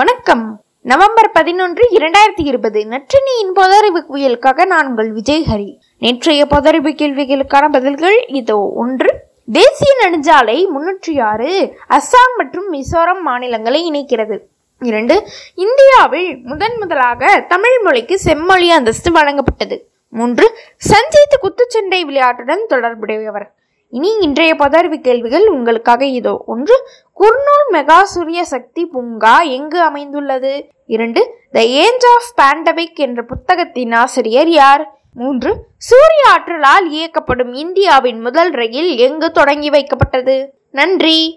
வணக்கம். நவம்பர் பதினொன்று இரண்டாயிரத்தி இருபது. நற்றினியின் பொதறிவு குயலுக்காக நான் உங்கள் விஜய் ஹரி. நேற்றைய பொதறிவு கேள்விகளுக்கான பதில்கள் இதோ. ஒன்று தேசிய நெடுஞ்சாலை முன்னூற்றி ஆறு அஸ்ஸாம் மற்றும் மிசோரம் மாநிலங்களை இணைக்கிறது. இரண்டு இந்தியாவில் முதன் முதலாக தமிழ் மொழிக்கு செம்மொழி அந்தஸ்து வழங்கப்பட்டது. மூன்று சஞ்சீத் குத்துச்சண்டை விளையாட்டுடன் தொடர்புடையவர். இனி இன்றைய பதர்வு கேள்விகள் உங்களுக்காக இதோ. ஒன்று குர்னூல் மெகா சூரிய சக்தி பூங்கா எங்கு அமைந்துள்ளது? இரண்டு த ஏஞ்ச் ஆஃப் பேண்டமிக் என்ற புத்தகத்தின் ஆசிரியர் யார்? மூன்று சூரிய ஆற்றலால் இயக்கப்படும் இந்தியாவின் முதல் ரயில் எங்கு தொடங்கி வைக்கப்பட்டது? நன்றி!